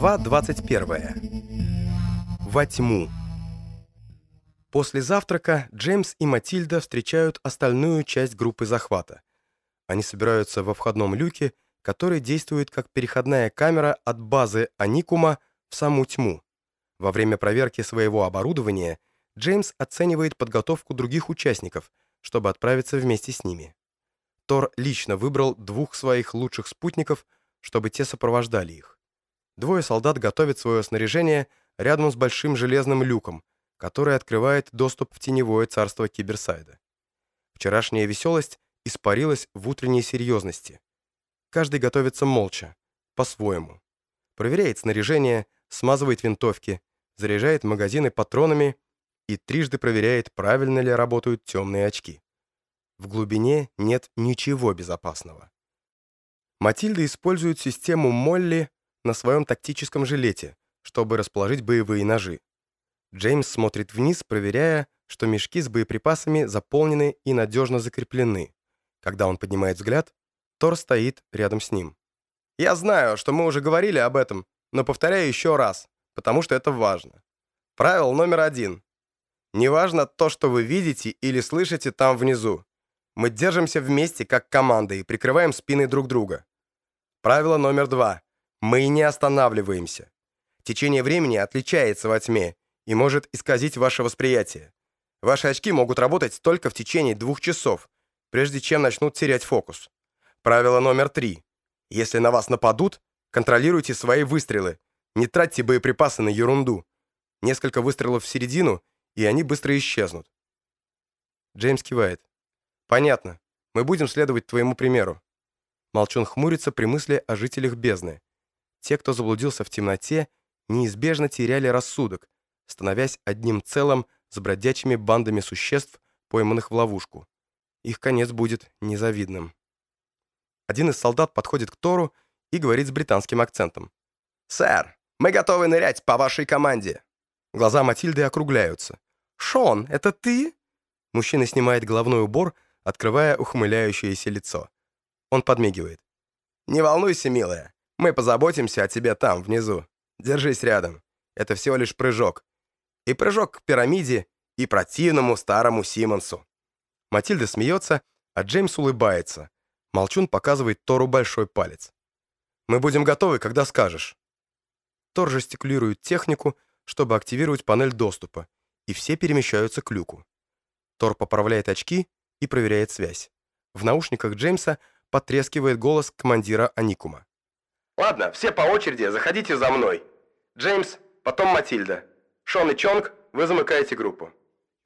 Глава 21. Во тьму. После завтрака Джеймс и Матильда встречают остальную часть группы захвата. Они собираются во входном люке, который действует как переходная камера от базы Аникума в саму тьму. Во время проверки своего оборудования Джеймс оценивает подготовку других участников, чтобы отправиться вместе с ними. Тор лично выбрал двух своих лучших спутников, чтобы те сопровождали их. Двое солдат готовят свое снаряжение рядом с большим железным люком, который открывает доступ в теневое царство Киберсайда. Вчерашняя веселость испарилась в утренней серьезности. Каждый готовится молча, по-своему. Проверяет снаряжение, смазывает винтовки, заряжает магазины патронами и трижды проверяет, правильно ли работают темные очки. В глубине нет ничего безопасного. Матильда использует систему Молли на своем тактическом жилете, чтобы расположить боевые ножи. Джеймс смотрит вниз, проверяя, что мешки с боеприпасами заполнены и надежно закреплены. Когда он поднимает взгляд, Тор стоит рядом с ним. «Я знаю, что мы уже говорили об этом, но повторяю еще раз, потому что это важно. Правило номер один. Неважно то, что вы видите или слышите там внизу. Мы держимся вместе, как команда, и прикрываем спины друг друга. Правило номер два. Мы не останавливаемся. Течение времени отличается во тьме и может исказить ваше восприятие. Ваши очки могут работать только в течение двух часов, прежде чем начнут терять фокус. Правило номер три. Если на вас нападут, контролируйте свои выстрелы. Не тратьте боеприпасы на ерунду. Несколько выстрелов в середину, и они быстро исчезнут. Джеймс кивает. «Понятно. Мы будем следовать твоему примеру». Молчун хмурится при мысли о жителях бездны. Те, кто заблудился в темноте, неизбежно теряли рассудок, становясь одним целым с бродячими бандами существ, пойманных в ловушку. Их конец будет незавидным. Один из солдат подходит к Тору и говорит с британским акцентом. «Сэр, мы готовы нырять по вашей команде!» Глаза Матильды округляются. «Шон, это ты?» Мужчина снимает головной убор, открывая ухмыляющееся лицо. Он подмигивает. «Не волнуйся, милая, мы позаботимся о тебе там, внизу. Держись рядом. Это всего лишь прыжок. И прыжок к пирамиде, и противному старому Симонсу». Матильда смеется, а Джеймс улыбается. Молчун показывает Тору большой палец. «Мы будем готовы, когда скажешь». Тор жестикулирует технику, чтобы активировать панель доступа, и все перемещаются к люку. Тор поправляет очки и проверяет связь. В наушниках Джеймса потрескивает голос командира Аникума. «Ладно, все по очереди, заходите за мной. Джеймс, потом Матильда. Шон и Чонг, вы замыкаете группу».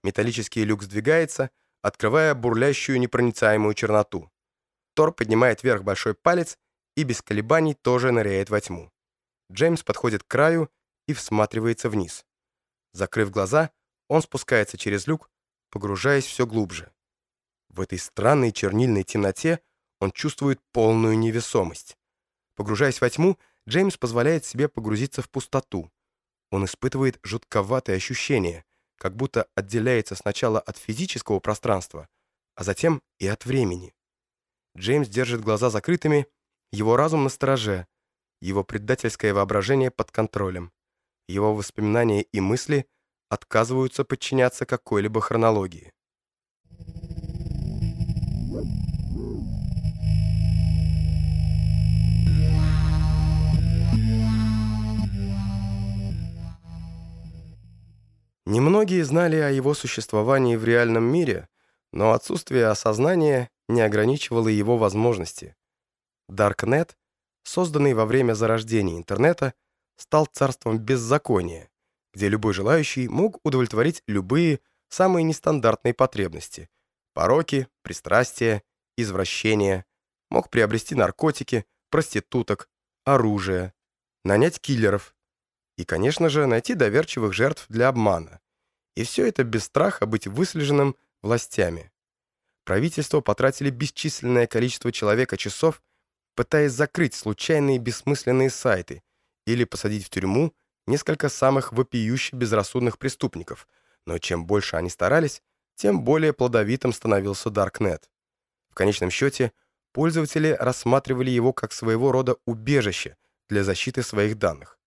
Металлический люк сдвигается, открывая бурлящую непроницаемую черноту. Тор поднимает вверх большой палец и без колебаний тоже ныряет во тьму. Джеймс подходит к краю и всматривается вниз. Закрыв глаза, он спускается через люк, погружаясь все глубже. В этой странной чернильной темноте он чувствует полную невесомость. Погружаясь во тьму, Джеймс позволяет себе погрузиться в пустоту. Он испытывает жутковатые ощущения, как будто отделяется сначала от физического пространства, а затем и от времени. Джеймс держит глаза закрытыми, его разум на стороже, его предательское воображение под контролем. Его воспоминания и мысли отказываются подчиняться какой-либо хронологии. Немногие знали о его существовании в реальном мире, но отсутствие осознания не ограничивало его возможности. Даркнет, созданный во время зарождения интернета, стал царством беззакония, где любой желающий мог удовлетворить любые самые нестандартные потребности – пороки, пристрастия, извращения, мог приобрести наркотики, проституток, оружие, нанять киллеров и, конечно же, найти доверчивых жертв для обмана. И все это без страха быть выслеженным властями. Правительство потратили бесчисленное количество человека-часов, пытаясь закрыть случайные бессмысленные сайты или посадить в тюрьму несколько самых вопиюще безрассудных преступников, но чем больше они старались, тем более плодовитым становился Даркнет. В конечном счете, пользователи рассматривали его как своего рода убежище для защиты своих данных.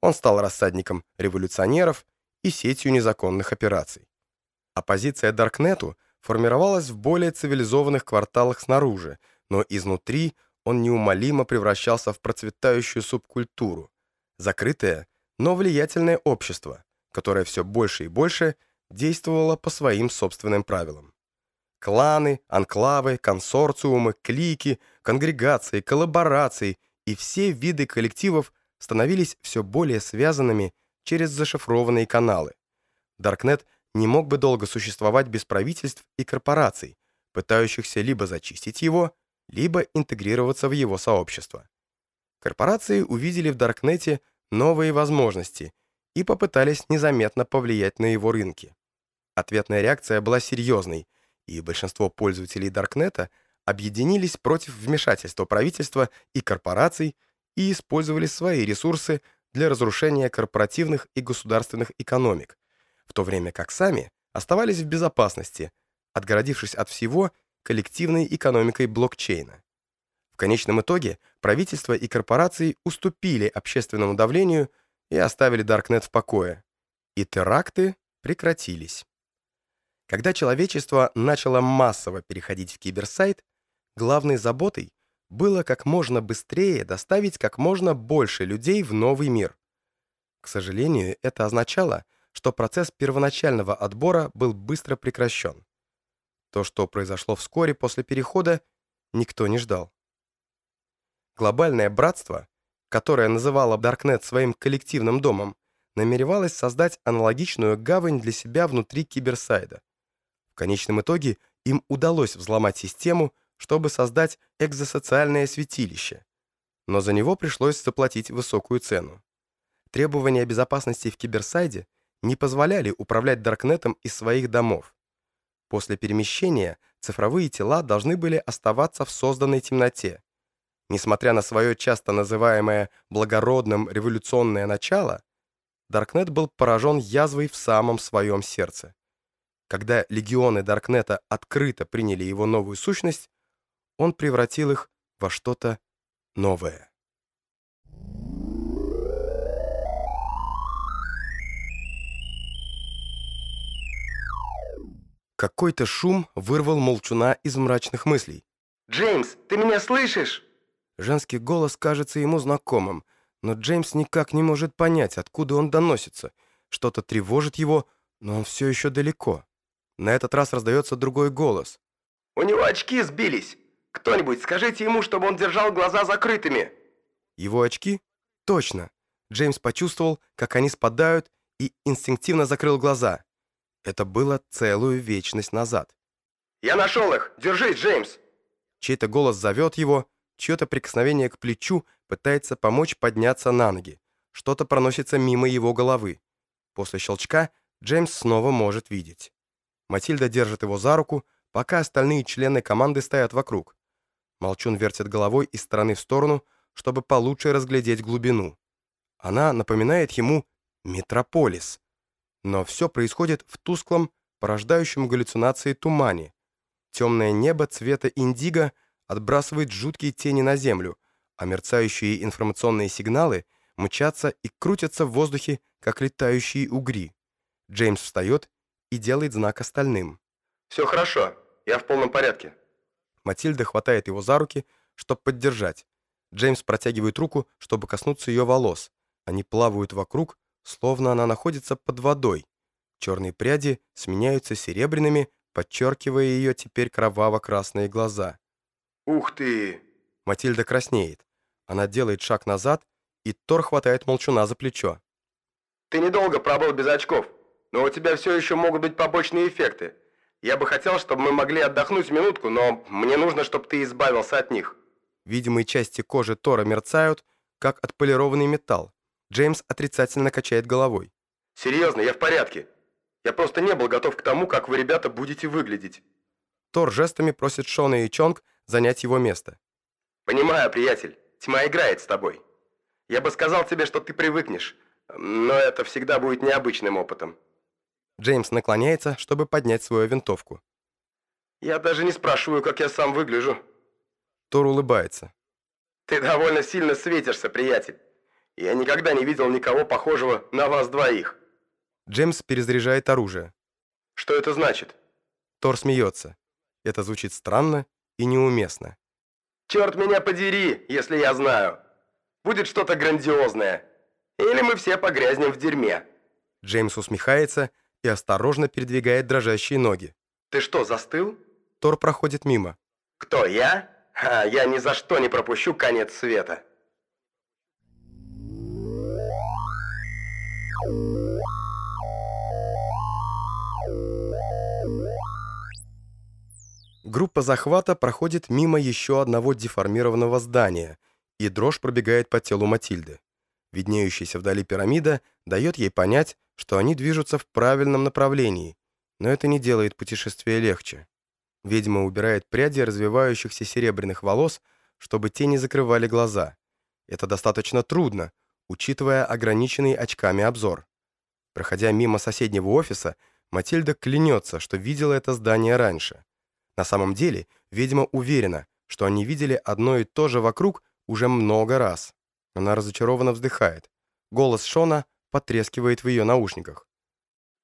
Он стал рассадником революционеров и сетью незаконных операций. Оппозиция Даркнету формировалась в более цивилизованных кварталах снаружи, но изнутри он неумолимо превращался в процветающую субкультуру, закрытое, но влиятельное общество, которое все больше и больше действовало по своим собственным правилам. Кланы, анклавы, консорциумы, клики, конгрегации, коллаборации и все виды коллективов становились все более связанными через зашифрованные каналы. Даркнет не мог бы долго существовать без правительств и корпораций, пытающихся либо зачистить его, либо интегрироваться в его сообщество. Корпорации увидели в Даркнете новые возможности и попытались незаметно повлиять на его рынки. Ответная реакция была серьезной, и большинство пользователей Даркнета объединились против вмешательства правительства и корпораций и использовали свои ресурсы для разрушения корпоративных и государственных экономик, в то время как сами оставались в безопасности, отгородившись от всего коллективной экономикой блокчейна. В конечном итоге правительство и корпорации уступили общественному давлению и оставили Даркнет в покое, и теракты прекратились. Когда человечество начало массово переходить в киберсайт, главной заботой было как можно быстрее доставить как можно больше людей в новый мир. К сожалению, это означало, что процесс первоначального отбора был быстро прекращен. То, что произошло вскоре после перехода, никто не ждал. Глобальное братство, которое называло Даркнет своим коллективным домом, намеревалось создать аналогичную гавань для себя внутри киберсайда. В конечном итоге им удалось взломать систему, чтобы создать экзосоциальное святилище, но за него пришлось заплатить высокую цену. Требования безопасности в киберсайде не позволяли управлять Даркнетом из своих домов. После перемещения цифровые тела должны были оставаться в созданной темноте. Несмотря на свое часто называемое благородным революционное начало, Даркнет был поражен язвой в самом своем сердце. Когда легионы Даркнета открыто приняли его новую сущность, он превратил их во что-то новое. Какой-то шум вырвал молчуна из мрачных мыслей. «Джеймс, ты меня слышишь?» Женский голос кажется ему знакомым, но Джеймс никак не может понять, откуда он доносится. Что-то тревожит его, но он все еще далеко. На этот раз раздается другой голос. «У него очки сбились. Кто-нибудь скажите ему, чтобы он держал глаза закрытыми». Его очки? Точно. Джеймс почувствовал, как они спадают, и инстинктивно закрыл глаза. Это было целую вечность назад. «Я нашел их! Держись, Джеймс!» Чей-то голос зовет его, чье-то прикосновение к плечу пытается помочь подняться на ноги. Что-то проносится мимо его головы. После щелчка Джеймс снова может видеть. Матильда держит его за руку, пока остальные члены команды стоят вокруг. Молчун вертит головой из стороны в сторону, чтобы получше разглядеть глубину. Она напоминает ему «Метрополис», но все происходит в тусклом, порождающем галлюцинации тумане. Темное небо цвета индиго отбрасывает жуткие тени на землю, а мерцающие информационные сигналы мчатся и крутятся в воздухе, как летающие угри. Джеймс встает и делает знак остальным. «Все хорошо, я в полном порядке». Матильда хватает его за руки, чтобы поддержать. Джеймс протягивает руку, чтобы коснуться ее волос. Они плавают вокруг, словно она находится под водой. Черные пряди сменяются серебряными, подчеркивая ее теперь кроваво-красные глаза. «Ух ты!» Матильда краснеет. Она делает шаг назад, и Тор хватает молчуна за плечо. «Ты недолго пробыл без очков, но у тебя все еще могут быть побочные эффекты. Я бы хотел, чтобы мы могли отдохнуть минутку, но мне нужно, чтобы ты избавился от них». Видимые части кожи Тора мерцают, как отполированный металл. Джеймс отрицательно качает головой. «Серьезно, я в порядке. Я просто не был готов к тому, как вы, ребята, будете выглядеть». Тор жестами просит Шона и Чонг занять его место. «Понимаю, приятель. Тьма играет с тобой. Я бы сказал тебе, что ты привыкнешь, но это всегда будет необычным опытом». Джеймс наклоняется, чтобы поднять свою винтовку. «Я даже не спрашиваю, как я сам выгляжу». Тор улыбается. «Ты довольно сильно светишься, приятель. Я никогда не видел никого похожего на вас двоих. Джеймс перезаряжает оружие. Что это значит? Тор смеется. Это звучит странно и неуместно. Черт меня подери, если я знаю. Будет что-то грандиозное. Или мы все погрязнем в дерьме. Джеймс усмехается и осторожно передвигает дрожащие ноги. Ты что, застыл? Тор проходит мимо. Кто, я? А, я ни за что не пропущу конец света. Группа захвата проходит мимо еще одного деформированного здания, и дрожь пробегает по телу Матильды. Виднеющаяся вдали пирамида дает ей понять, что они движутся в правильном направлении, но это не делает путешествие легче. Ведьма убирает пряди развивающихся серебряных волос, чтобы те не закрывали глаза. Это достаточно трудно, учитывая ограниченный очками обзор. Проходя мимо соседнего офиса, Матильда клянется, что видела это здание раньше. На самом деле, ведьма уверена, что они видели одно и то же вокруг уже много раз. Она разочарованно вздыхает. Голос Шона потрескивает в ее наушниках.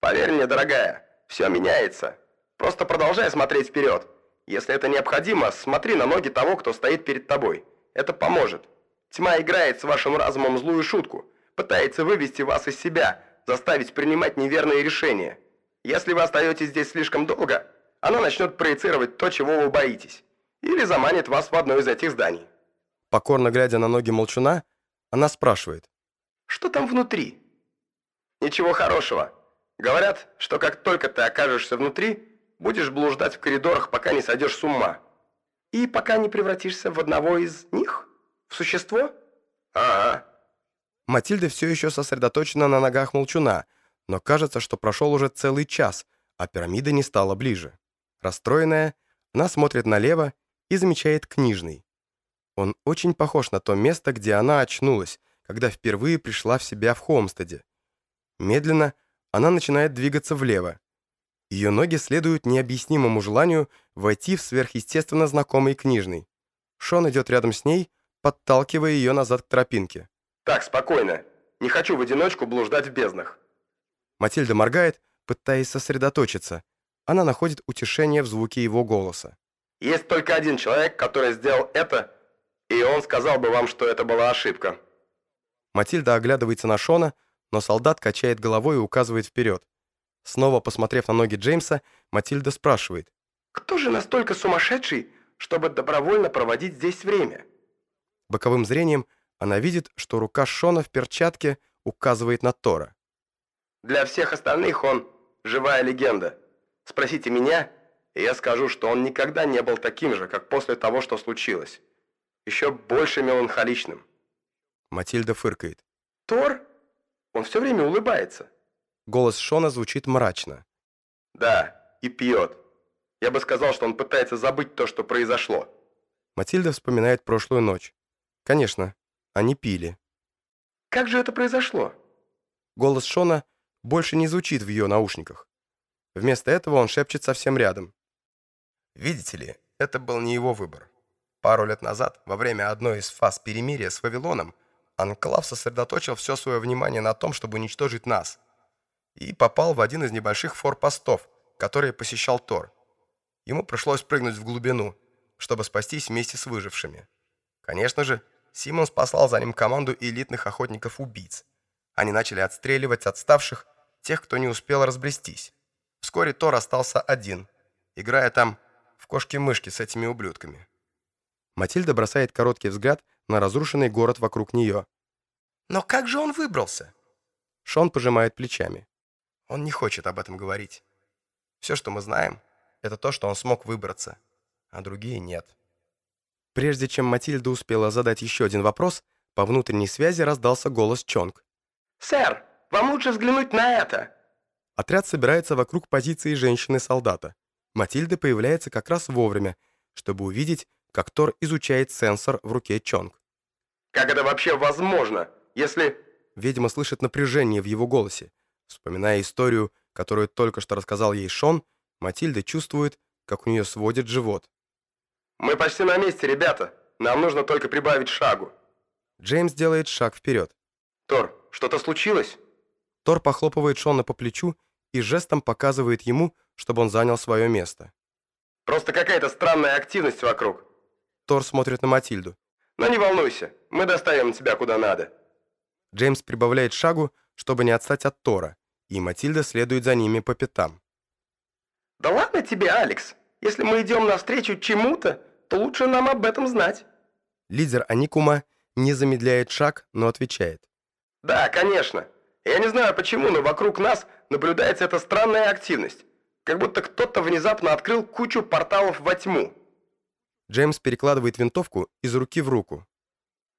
Поверь мне, дорогая, все меняется. Просто продолжай смотреть вперед. Если это необходимо, смотри на ноги того, кто стоит перед тобой. Это поможет. Тьма играет с вашим разумом злую шутку, пытается вывести вас из себя, заставить принимать неверные решения. Если вы остаетесь здесь слишком долго, она начнет проецировать то, чего вы боитесь, или заманит вас в одно из этих зданий. Покорно глядя на ноги молчуна, она спрашивает. Что там внутри? Ничего хорошего. Говорят, что как только ты окажешься внутри, будешь блуждать в коридорах, пока не сойдешь с ума. И пока не превратишься в одного из них? В существо? Ага. Матильда все еще сосредоточена на ногах молчуна, но кажется, что прошел уже целый час, а пирамида не стала ближе. Расстроенная, она смотрит налево и замечает книжный. Он очень похож на то место, где она очнулась, когда впервые пришла в себя в Холмстеде. Медленно она начинает двигаться влево. Ее ноги следуют необъяснимому желанию войти в сверхъестественно знакомый книжный. Шон идет рядом с ней, подталкивая ее назад к тропинке. «Так, спокойно. Не хочу в одиночку блуждать в безднах». Матильда моргает, пытаясь сосредоточиться, она находит утешение в звуке его голоса. «Есть только один человек, который сделал это, и он сказал бы вам, что это была ошибка». Матильда оглядывается на Шона, но солдат качает головой и указывает вперед. Снова посмотрев на ноги Джеймса, Матильда спрашивает. «Кто же настолько сумасшедший, чтобы добровольно проводить здесь время?» Боковым зрением она видит, что рука Шона в перчатке указывает на Тора. «Для всех остальных он живая легенда. Спросите меня, и я скажу, что он никогда не был таким же, как после того, что случилось. Еще больше меланхоличным. Матильда фыркает. Тор? Он все время улыбается. Голос Шона звучит мрачно. Да, и пьет. Я бы сказал, что он пытается забыть то, что произошло. Матильда вспоминает прошлую ночь. Конечно, они пили. Как же это произошло? Голос Шона больше не звучит в ее наушниках. Вместо этого он шепчет совсем рядом. Видите ли, это был не его выбор. Пару лет назад, во время одной из фаз перемирия с Вавилоном, Анклав сосредоточил все свое внимание на том, чтобы уничтожить нас. И попал в один из небольших форпостов, которые посещал Тор. Ему пришлось прыгнуть в глубину, чтобы спастись вместе с выжившими. Конечно же, Симонс послал за ним команду элитных охотников-убийц. Они начали отстреливать отставших, тех, кто не успел разбрестись. Вскоре Тор остался один, играя там в кошки-мышки с этими ублюдками. Матильда бросает короткий взгляд на разрушенный город вокруг нее. «Но как же он выбрался?» Шон пожимает плечами. Он не хочет об этом говорить. Все, что мы знаем, это то, что он смог выбраться, а другие нет. Прежде чем Матильда успела задать еще один вопрос, по внутренней связи раздался голос Чонг. «Сэр, вам лучше взглянуть на это!» Отряд собирается вокруг позиции женщины-солдата. Матильда появляется как раз вовремя, чтобы увидеть, как Тор изучает сенсор в руке Чонг. «Как это вообще возможно, если...» Ведьма слышит напряжение в его голосе. Вспоминая историю, которую только что рассказал ей Шон, Матильда чувствует, как у нее сводит живот. «Мы почти на месте, ребята. Нам нужно только прибавить шагу». Джеймс делает шаг вперед. Тор, что-то случилось? Тор похлопывает Шона по плечу и жестом показывает ему, чтобы он занял свое место. Просто какая-то странная активность вокруг. Тор смотрит на Матильду. Но не волнуйся, мы доставим тебя куда надо. Джеймс прибавляет шагу, чтобы не отстать от Тора, и Матильда следует за ними по пятам. Да ладно тебе, Алекс. Если мы идем навстречу чему-то, то лучше нам об этом знать. Лидер Аникума не замедляет шаг, но отвечает. Да, конечно. Я не знаю почему, но вокруг нас наблюдается эта странная активность. Как будто кто-то внезапно открыл кучу порталов во тьму. Джеймс перекладывает винтовку из руки в руку.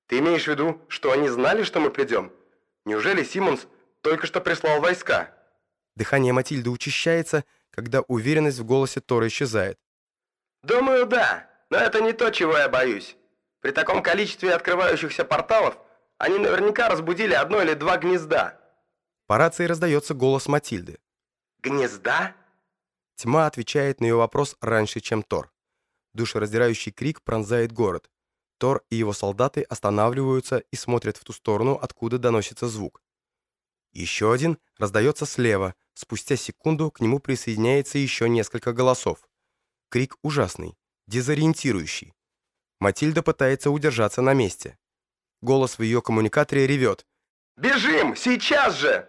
Ты имеешь в виду, что они знали, что мы придем? Неужели Симмонс только что прислал войска? Дыхание Матильды учащается, когда уверенность в голосе Тора исчезает. Думаю, да, но это не то, чего я боюсь. При таком количестве открывающихся порталов они наверняка разбудили одно или два гнезда. По рации раздается голос Матильды. Гнезда? Тьма отвечает на ее вопрос раньше, чем Тор. Душераздирающий крик пронзает город. Тор и его солдаты останавливаются и смотрят в ту сторону, откуда доносится звук. Еще один раздается слева, спустя секунду к нему присоединяется еще несколько голосов. Крик ужасный, дезориентирующий. Матильда пытается удержаться на месте. Голос в ее коммуникаторе ревет. «Бежим! Сейчас же!»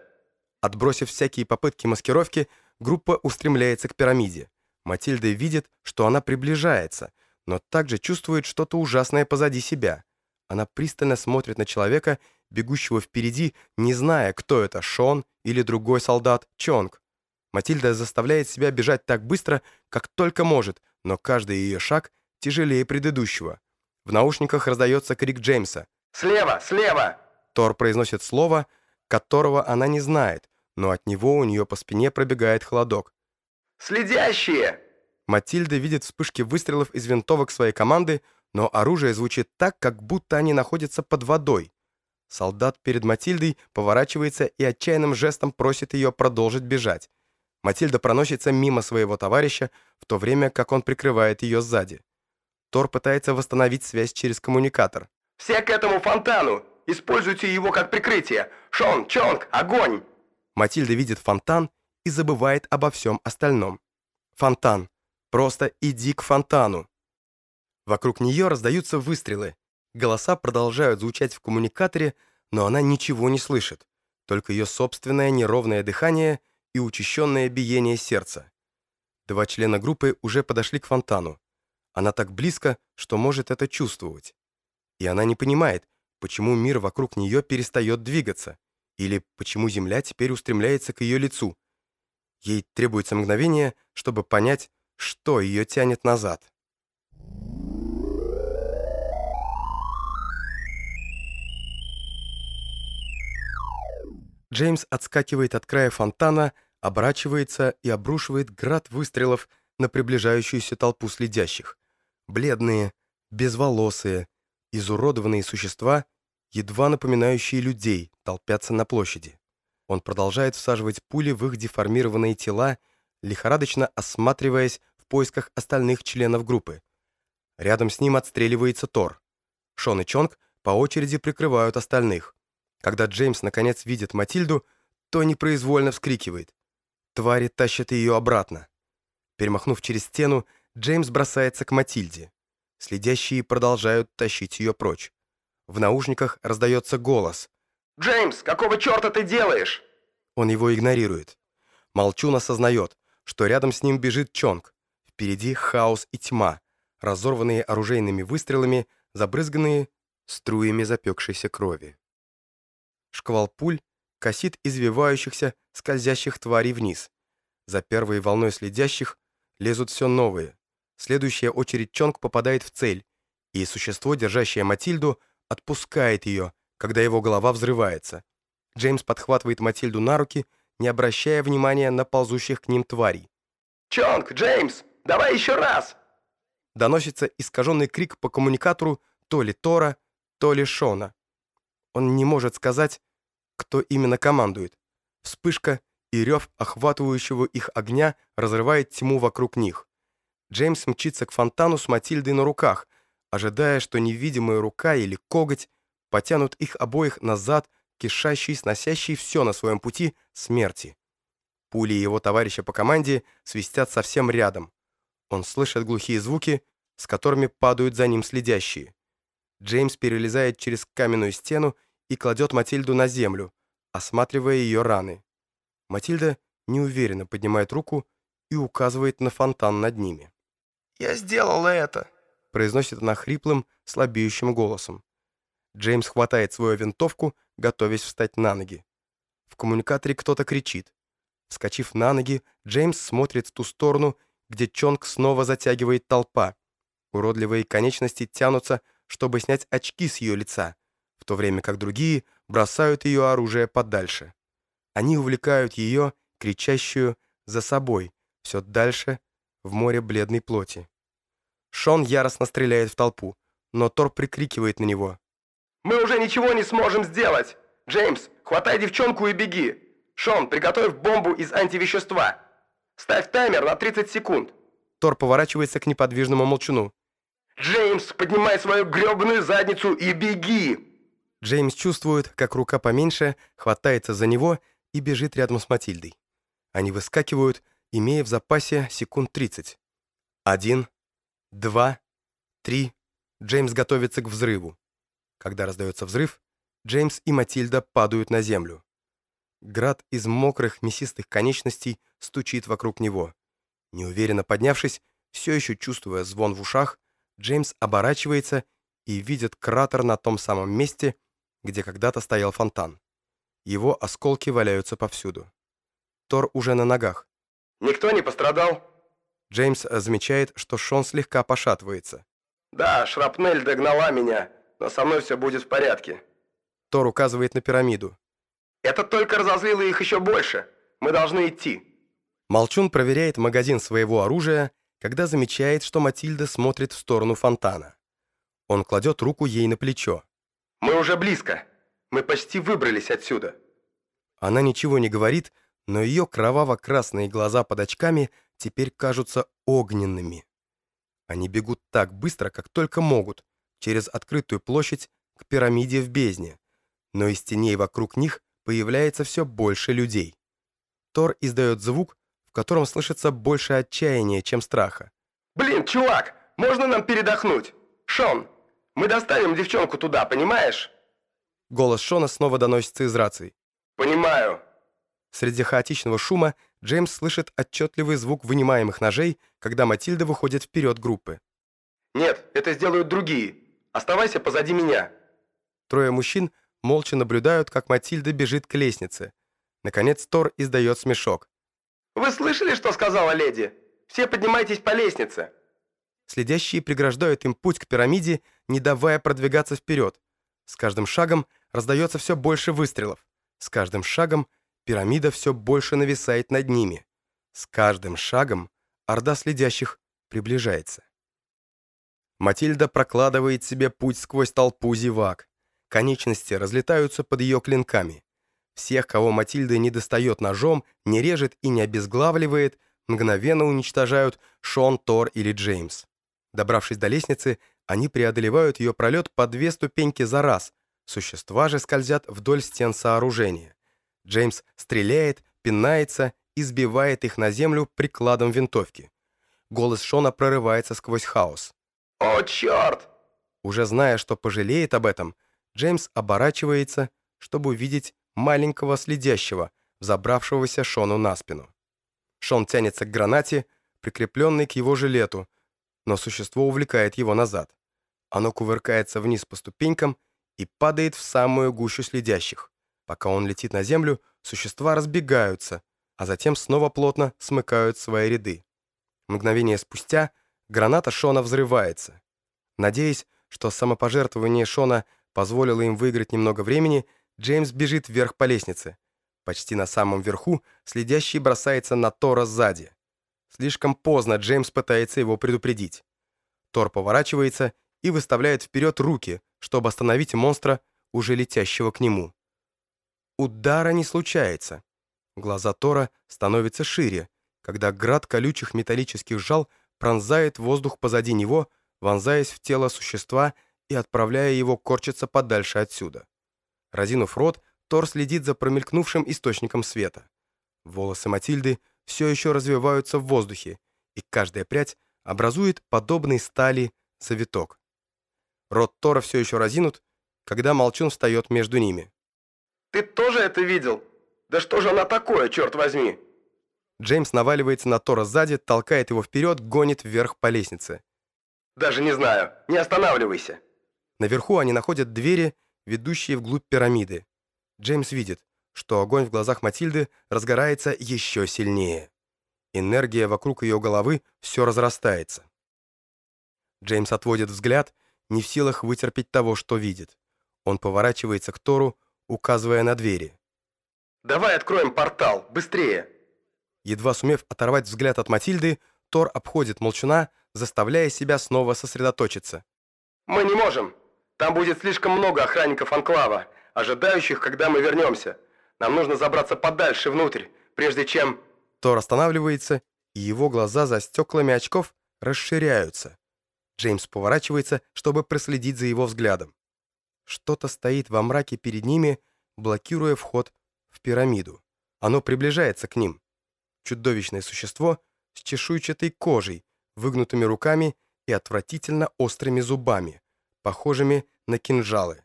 Отбросив всякие попытки маскировки, группа устремляется к пирамиде. Матильда видит, что она приближается, но также чувствует что-то ужасное позади себя. Она пристально смотрит на человека, бегущего впереди, не зная, кто это, Шон или другой солдат, Чонг. Матильда заставляет себя бежать так быстро, как только может, но каждый ее шаг тяжелее предыдущего. В наушниках раздается крик Джеймса. «Слева! Слева!» Тор произносит слово, которого она не знает, но от него у нее по спине пробегает холодок. «Следящие!» Матильда видит вспышки выстрелов из винтовок своей команды, но оружие звучит так, как будто они находятся под водой. Солдат перед Матильдой поворачивается и отчаянным жестом просит ее продолжить бежать. Матильда проносится мимо своего товарища, в то время как он прикрывает ее сзади. Тор пытается восстановить связь через коммуникатор. «Все к этому фонтану! Используйте его как прикрытие! Шон, Чонг, огонь!» Матильда видит фонтан и забывает обо всем остальном. Фонтан. Просто иди к фонтану. Вокруг нее раздаются выстрелы. Голоса продолжают звучать в коммуникаторе, но она ничего не слышит. Только ее собственное неровное дыхание и учащенное биение сердца. Два члена группы уже подошли к фонтану. Она так близко, что может это чувствовать. И она не понимает, почему мир вокруг нее перестает двигаться, или почему Земля теперь устремляется к ее лицу. Ей требуется мгновение, чтобы понять, что ее тянет назад. Джеймс отскакивает от края фонтана, оборачивается и обрушивает град выстрелов на приближающуюся толпу следящих. Бледные, безволосые, изуродованные существа, едва напоминающие людей, толпятся на площади. Он продолжает всаживать пули в их деформированные тела, лихорадочно осматриваясь в поисках остальных членов группы. Рядом с ним отстреливается Тор. Шон и Чонг по очереди прикрывают остальных. Когда Джеймс наконец видит Матильду, то непроизвольно вскрикивает. Твари тащат ее обратно. Перемахнув через стену, Джеймс бросается к Матильде. Следящие продолжают тащить ее прочь. В наушниках раздается голос. «Джеймс, какого черта ты делаешь?» Он его игнорирует. Молчун осознает, что рядом с ним бежит Чонг. Впереди хаос и тьма, разорванные оружейными выстрелами, забрызганные струями запекшейся крови. Шквал пуль косит извивающихся, скользящих тварей вниз. За первой волной следящих лезут все новые. Следующая очередь Чонг попадает в цель, и существо, держащее Матильду, отпускает ее, когда его голова взрывается. Джеймс подхватывает Матильду на руки, не обращая внимания на ползущих к ним тварей. «Чонг, Джеймс, давай еще раз!» Доносится искаженный крик по коммуникатору то ли Тора, то ли Шона. Он не может сказать, кто именно командует. Вспышка и рев охватывающего их огня разрывает тьму вокруг них. Джеймс мчится к фонтану с Матильдой на руках, ожидая, что невидимая рука или коготь потянут их обоих назад к кишащей, сносящей все на своем пути смерти. Пули его товарища по команде свистят совсем рядом. Он слышит глухие звуки, с которыми падают за ним следящие. Джеймс перелезает через каменную стену и кладет Матильду на землю, осматривая ее раны. Матильда неуверенно поднимает руку и указывает на фонтан над ними. «Я сделала это», — произносит она хриплым, слабеющим голосом. Джеймс хватает свою винтовку, готовясь встать на ноги. В коммуникаторе кто-то кричит. Вскочив на ноги, Джеймс смотрит в ту сторону, где Чонг снова затягивает толпа. Уродливые конечности тянутся, чтобы снять очки с ее лица, в то время как другие бросают ее оружие подальше. Они увлекают ее, кричащую, за собой, все дальше, в море бледной плоти. Шон яростно стреляет в толпу, но Тор прикрикивает на него. «Мы уже ничего не сможем сделать! Джеймс, хватай девчонку и беги! Шон, приготовь бомбу из антивещества! Ставь таймер на 30 секунд!» Тор поворачивается к неподвижному молчуну. «Джеймс, поднимай свою гребаную задницу и беги!» Джеймс чувствует, как рука поменьше хватается за него и бежит рядом с Матильдой. Они выскакивают, имея в запасе секунд 30. Один, два, три. Джеймс готовится к взрыву. Когда раздается взрыв, Джеймс и Матильда падают на землю. Град из мокрых мясистых конечностей стучит вокруг него. Неуверенно поднявшись, все еще чувствуя звон в ушах, Джеймс оборачивается и видит кратер на том самом месте, где когда-то стоял фонтан. Его осколки валяются повсюду. Тор уже на ногах. «Никто не пострадал?» Джеймс замечает, что Шон слегка пошатывается. «Да, шрапнель догнала меня, но со мной все будет в порядке». Тор указывает на пирамиду. «Это только разозлило их еще больше. Мы должны идти». Молчун проверяет магазин своего оружия, когда замечает, что Матильда смотрит в сторону фонтана. Он кладет руку ей на плечо. «Мы уже близко. Мы почти выбрались отсюда». Она ничего не говорит, но ее кроваво-красные глаза под очками теперь кажутся огненными. Они бегут так быстро, как только могут, через открытую площадь к пирамиде в бездне, но из теней вокруг них появляется все больше людей. Тор издает звук, в котором слышится больше отчаяния, чем страха. «Блин, чувак, можно нам передохнуть? Шон, мы доставим девчонку туда, понимаешь?» Голос Шона снова доносится из рации. «Понимаю». Среди хаотичного шума Джеймс слышит отчетливый звук вынимаемых ножей, когда Матильда выходит вперед группы. «Нет, это сделают другие. Оставайся позади меня». Трое мужчин молча наблюдают, как Матильда бежит к лестнице. Наконец Тор издает смешок. «Вы слышали, что сказала леди? Все поднимайтесь по лестнице!» Следящие преграждают им путь к пирамиде, не давая продвигаться вперед. С каждым шагом раздается все больше выстрелов. С каждым шагом пирамида все больше нависает над ними. С каждым шагом орда следящих приближается. Матильда прокладывает себе путь сквозь толпу зевак. Конечности разлетаются под ее клинками. Всех, кого Матильда не достает ножом, не режет и не обезглавливает, мгновенно уничтожают Шон, Тор или Джеймс. Добравшись до лестницы, они преодолевают ее пролет по две ступеньки за раз. Существа же скользят вдоль стен сооружения. Джеймс стреляет, пинается и сбивает их на землю прикладом винтовки. Голос Шона прорывается сквозь хаос. «О, черт!» Уже зная, что пожалеет об этом, Джеймс оборачивается, чтобы увидеть маленького следящего, забравшегося Шону на спину. Шон тянется к гранате, прикрепленной к его жилету, но существо увлекает его назад. Оно кувыркается вниз по ступенькам и падает в самую гущу следящих. Пока он летит на землю, существа разбегаются, а затем снова плотно смыкают свои ряды. Мгновение спустя граната Шона взрывается. Надеясь, что самопожертвование Шона позволило им выиграть немного времени, Джеймс бежит вверх по лестнице. Почти на самом верху следящий бросается на Тора сзади. Слишком поздно Джеймс пытается его предупредить. Тор поворачивается и выставляет вперед руки, чтобы остановить монстра, уже летящего к нему. Удара не случается. Глаза Тора становятся шире, когда град колючих металлических жал пронзает воздух позади него, вонзаясь в тело существа и отправляя его корчиться подальше отсюда. Разинув рот, Тор следит за промелькнувшим источником света. Волосы Матильды все еще развиваются в воздухе, и каждая прядь образует подобный стали завиток. Рот Тора все еще разинут, когда Молчун встает между ними. «Ты тоже это видел? Да что же она такое, черт возьми?» Джеймс наваливается на Тора сзади, толкает его вперед, гонит вверх по лестнице. «Даже не знаю. Не останавливайся». Наверху они находят двери, ведущие вглубь пирамиды. Джеймс видит, что огонь в глазах Матильды разгорается еще сильнее. Энергия вокруг ее головы все разрастается. Джеймс отводит взгляд, не в силах вытерпеть того, что видит. Он поворачивается к Тору, указывая на двери. «Давай откроем портал, быстрее!» Едва сумев оторвать взгляд от Матильды, Тор обходит молчуна, заставляя себя снова сосредоточиться. «Мы не можем. Там будет слишком много охранников Анклава, ожидающих, когда мы вернемся. Нам нужно забраться подальше внутрь, прежде чем...» Тор останавливается, и его глаза за стеклами очков расширяются. Джеймс поворачивается, чтобы проследить за его взглядом. Что-то стоит во мраке перед ними, блокируя вход в пирамиду. Оно приближается к ним. Чудовищное существо с чешуйчатой кожей, выгнутыми руками и отвратительно острыми зубами, похожими на кинжалы.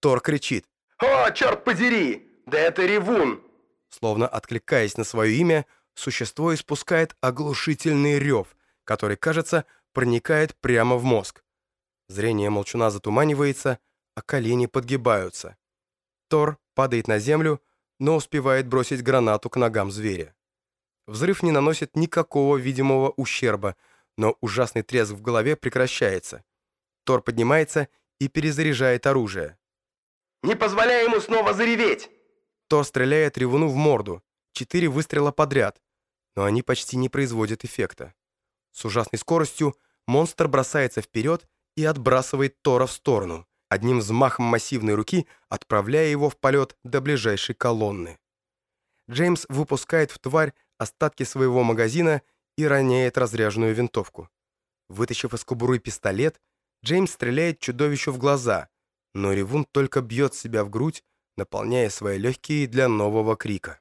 Тор кричит. «О, черт подери! Да это ревун!» Словно откликаясь на свое имя, существо испускает оглушительный рев, который, кажется, проникает прямо в мозг. Зрение молчуна затуманивается, а колени подгибаются. Тор падает на землю, но успевает бросить гранату к ногам зверя. Взрыв не наносит никакого видимого ущерба, но ужасный треск в голове прекращается. Тор поднимается и перезаряжает оружие. «Не позволяй ему снова зареветь!» Тор стреляет ревуну в морду. Четыре выстрела подряд, но они почти не производят эффекта. С ужасной скоростью монстр бросается вперед и отбрасывает Тора в сторону, одним взмахом массивной руки отправляя его в полет до ближайшей колонны. Джеймс выпускает в тварь остатки своего магазина и роняет разряженную винтовку. Вытащив из кобуры пистолет, Джеймс стреляет чудовищу в глаза, но ревун только бьет себя в грудь, наполняя свои легкие для нового крика.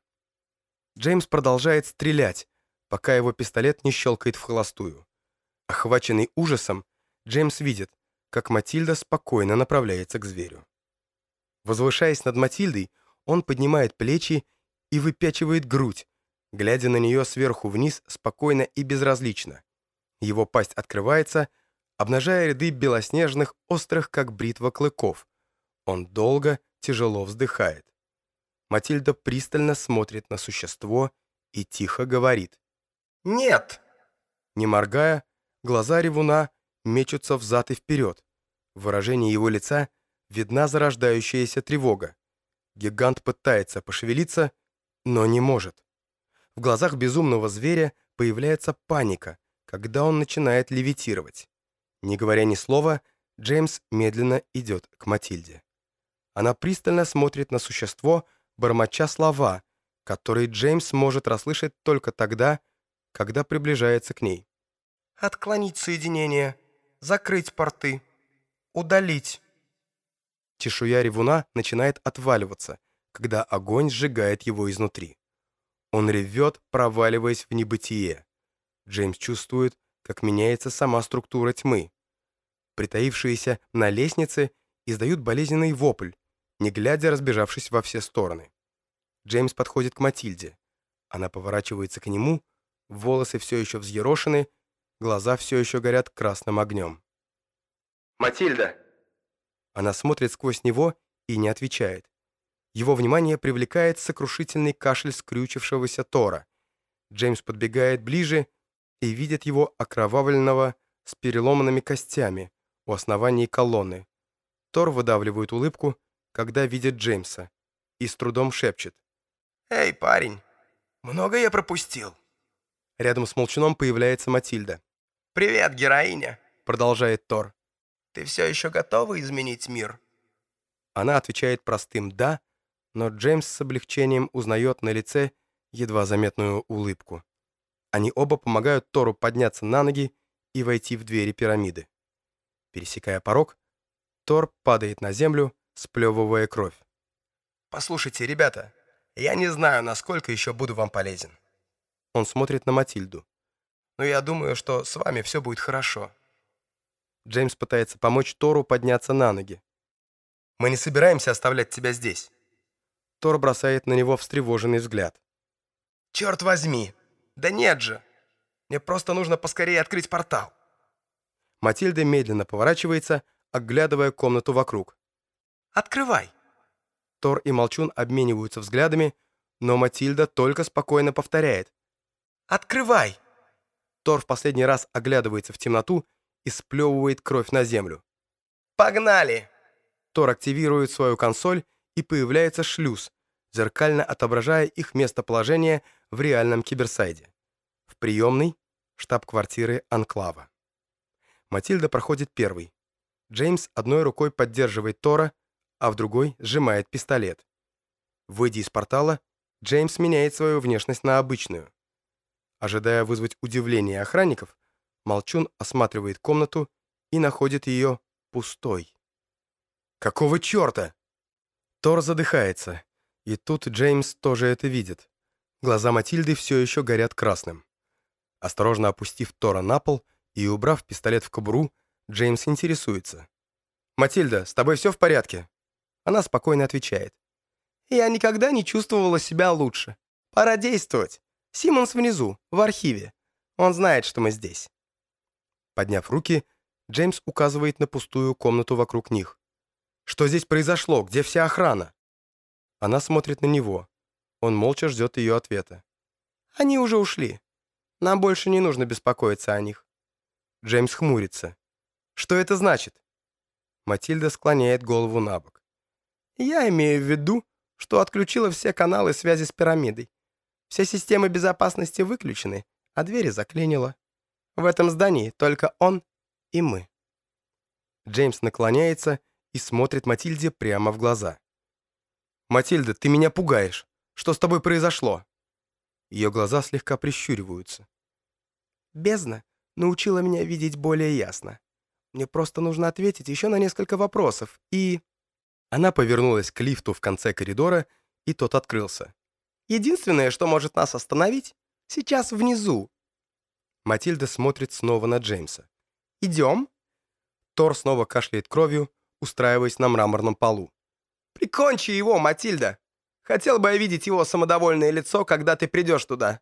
Джеймс продолжает стрелять, пока его пистолет не щелкает в холостую. Охваченный ужасом, Джеймс видит, как Матильда спокойно направляется к зверю. Возвышаясь над Матильдой, он поднимает плечи и выпячивает грудь, глядя на нее сверху вниз спокойно и безразлично. Его пасть открывается, обнажая ряды белоснежных, острых, как бритва клыков. Он долго, тяжело вздыхает. Матильда пристально смотрит на существо и тихо говорит. «Нет!» Не моргая, глаза ревуна мечутся взад и вперед. В выражении его лица видна зарождающаяся тревога. Гигант пытается пошевелиться, но не может. В глазах безумного зверя появляется паника, когда он начинает левитировать. Не говоря ни слова, Джеймс медленно идет к Матильде. Она пристально смотрит на существо, бормоча слова, которые Джеймс может расслышать только тогда, когда приближается к ней. «Отклонить соединение, закрыть порты, удалить». Чешуя ревуна начинает отваливаться, когда огонь сжигает его изнутри. Он ревет, проваливаясь в небытие. Джеймс чувствует, как меняется сама структура тьмы. Притаившиеся на лестнице издают болезненный вопль, не глядя разбежавшись во все стороны. Джеймс подходит к Матильде. Она поворачивается к нему, волосы все еще взъерошены, глаза все еще горят красным огнем. «Матильда!» Она смотрит сквозь него и не отвечает. Его внимание привлекает сокрушительный кашель скрючившегося Тора. Джеймс подбегает ближе и видит его окровавленного с переломанными костями у основания колонны. Тор выдавливает улыбку, когда видит Джеймса, и с трудом шепчет. «Эй, парень, много я пропустил?» Рядом с молчуном появляется Матильда. «Привет, героиня!» — продолжает Тор. «Ты все еще готова изменить мир?» Она отвечает простым «да», но Джеймс с облегчением узнает на лице едва заметную улыбку. Они оба помогают Тору подняться на ноги и войти в двери пирамиды. Пересекая порог, Тор падает на землю, сплевывая кровь. Послушайте, ребята, я не знаю, насколько еще буду вам полезен. Он смотрит на Матильду. Но я думаю, что с вами все будет хорошо. Джеймс пытается помочь Тору подняться на ноги. Мы не собираемся оставлять тебя здесь. Тор бросает на него встревоженный взгляд. Черт возьми! Да нет же! Мне просто нужно поскорее открыть портал. Матильда медленно поворачивается, оглядывая комнату вокруг. «Открывай!» Тор и Молчун обмениваются взглядами, но Матильда только спокойно повторяет. «Открывай!» Тор в последний раз оглядывается в темноту и сплевывает кровь на землю. «Погнали!» Тор активирует свою консоль, и появляется шлюз, зеркально отображая их местоположение в реальном киберсайде. В приемной штаб-квартиры Анклава. Матильда проходит первый. Джеймс одной рукой поддерживает Тора, а в другой сжимает пистолет. Выйдя из портала, Джеймс меняет свою внешность на обычную. Ожидая вызвать удивление охранников, Молчун осматривает комнату и находит ее пустой. «Какого черта?» Тор задыхается, и тут Джеймс тоже это видит. Глаза Матильды все еще горят красным. Осторожно опустив Тора на пол и убрав пистолет в кобуру, Джеймс интересуется. «Матильда, с тобой все в порядке?» Она спокойно отвечает. «Я никогда не чувствовала себя лучше. Пора действовать. Симмонс внизу, в архиве. Он знает, что мы здесь». Подняв руки, Джеймс указывает на пустую комнату вокруг них. Что здесь произошло? Где вся охрана?» Она смотрит на него. Он молча ждет ее ответа. «Они уже ушли. Нам больше не нужно беспокоиться о них». Джеймс хмурится. «Что это значит?» Матильда склоняет голову на бок. «Я имею в виду, что отключила все каналы связи с пирамидой. Все системы безопасности выключены, а двери заклинило. В этом здании только он и мы». Джеймс наклоняется и смотрит Матильде прямо в глаза. «Матильда, ты меня пугаешь. Что с тобой произошло?» Ее глаза слегка прищуриваются. «Бездна научила меня видеть более ясно. Мне просто нужно ответить еще на несколько вопросов, и...» Она повернулась к лифту в конце коридора, и тот открылся. «Единственное, что может нас остановить, сейчас внизу». Матильда смотрит снова на Джеймса. «Идем?» Тор снова кашляет кровью, устраиваясь на мраморном полу. «Прикончи его, Матильда! Хотел бы я видеть его самодовольное лицо, когда ты придешь туда.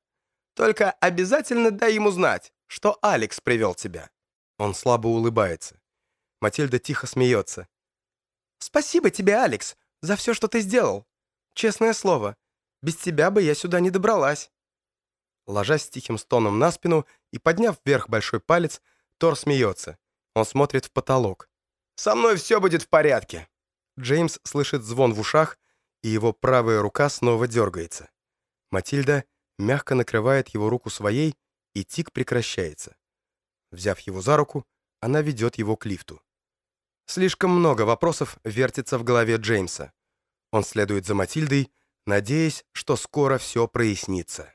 Только обязательно дай ему знать, что Алекс привел тебя». Он слабо улыбается. Матильда тихо смеется. «Спасибо тебе, Алекс, за все, что ты сделал. Честное слово, без тебя бы я сюда не добралась». Ложась с тихим стоном на спину и подняв вверх большой палец, Тор смеется. Он смотрит в потолок. Со мной все будет в порядке». Джеймс слышит звон в ушах, и его правая рука снова дергается. Матильда мягко накрывает его руку своей, и тик прекращается. Взяв его за руку, она ведет его к лифту. Слишком много вопросов вертится в голове Джеймса. Он следует за Матильдой, надеясь, что скоро все прояснится.